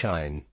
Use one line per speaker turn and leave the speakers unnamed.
shine.